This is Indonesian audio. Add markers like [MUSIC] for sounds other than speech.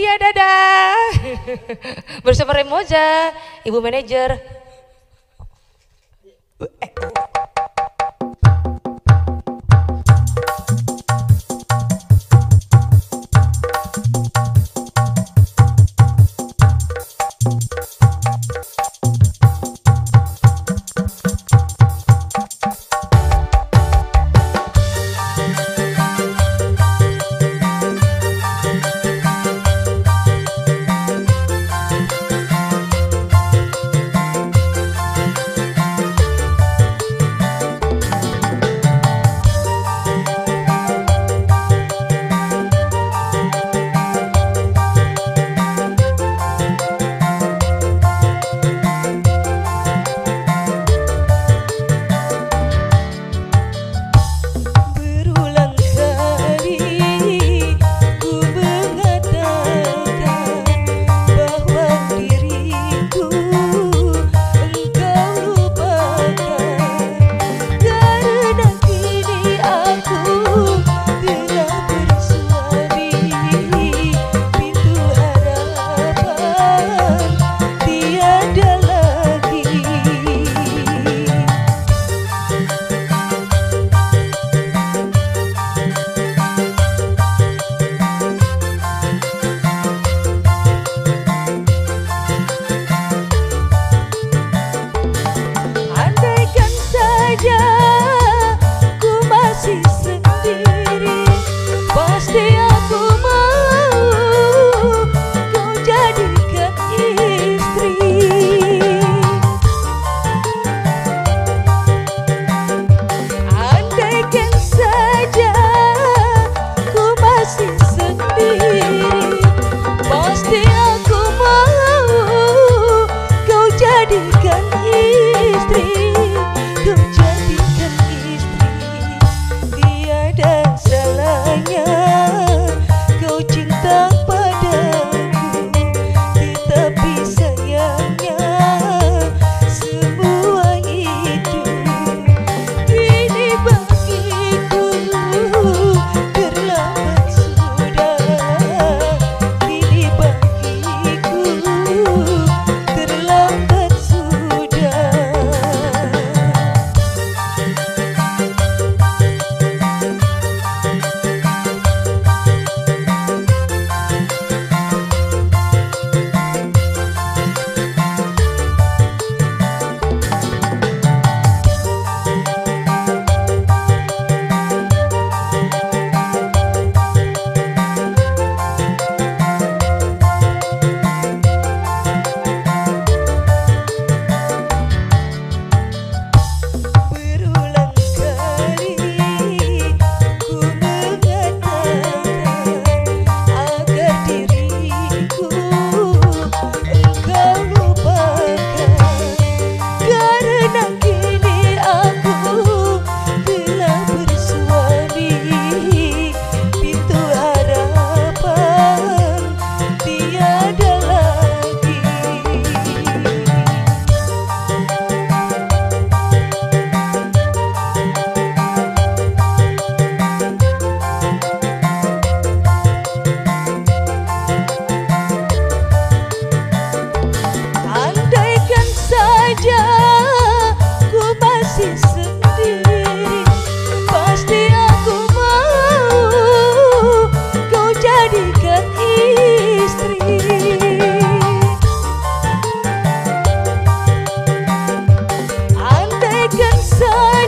Iya dadah. [LAUGHS] Bersama Remoza, ibu manajer. Berulang sun